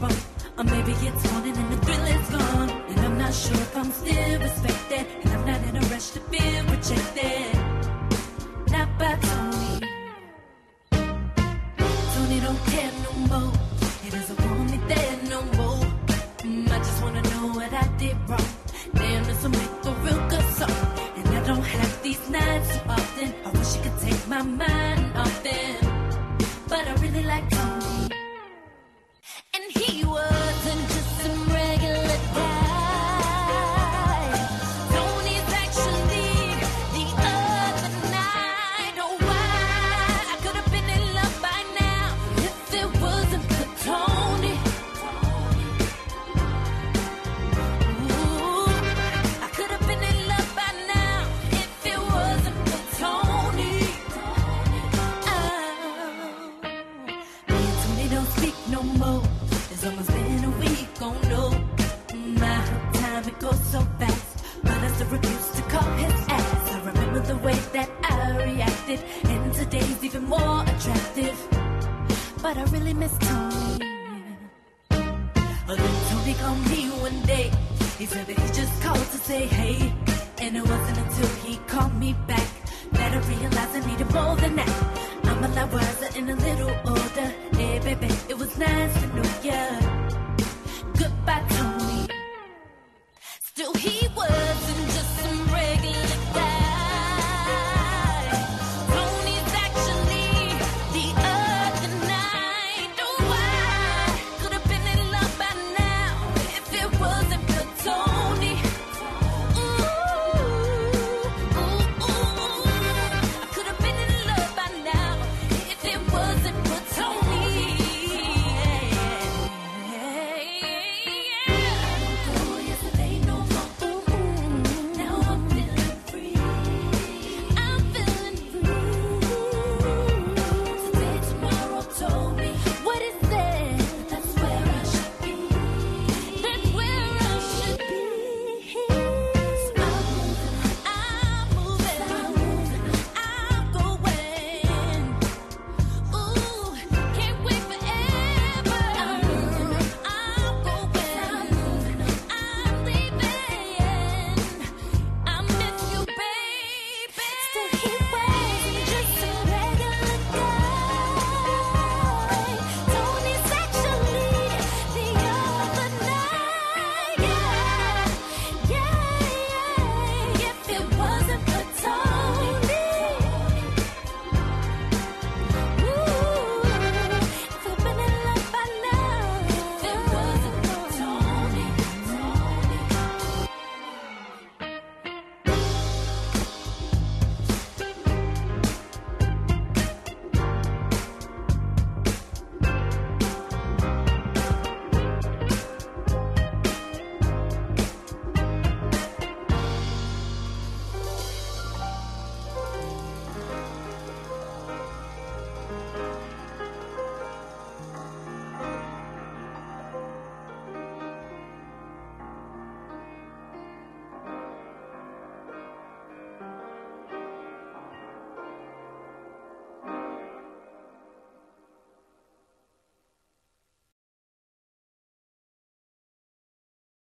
wrong. Or maybe it's morning and the thrill is gone. And I'm not sure if I'm still respected. And I'm not in a rush to feel rejected. Not by Tony. Tony don't care no more. He doesn't want me there no more. Mm, I just wanna know what I did wrong. Damn, this will make a real good song. And I don't have these nights too often. I wish you could take my mind off them. But I really like Tony. don't speak no more. It's almost been a week, oh no. My time, it goes so fast. But I still refuse to call his ass. I remember the way that I reacted. And today's even more attractive. But I really miss Tony. Oh, then Tony called me one day. He said that he just called to say hey. And it wasn't until he called me back that I realized I needed more than that. I'm a lot wiser and a little bebé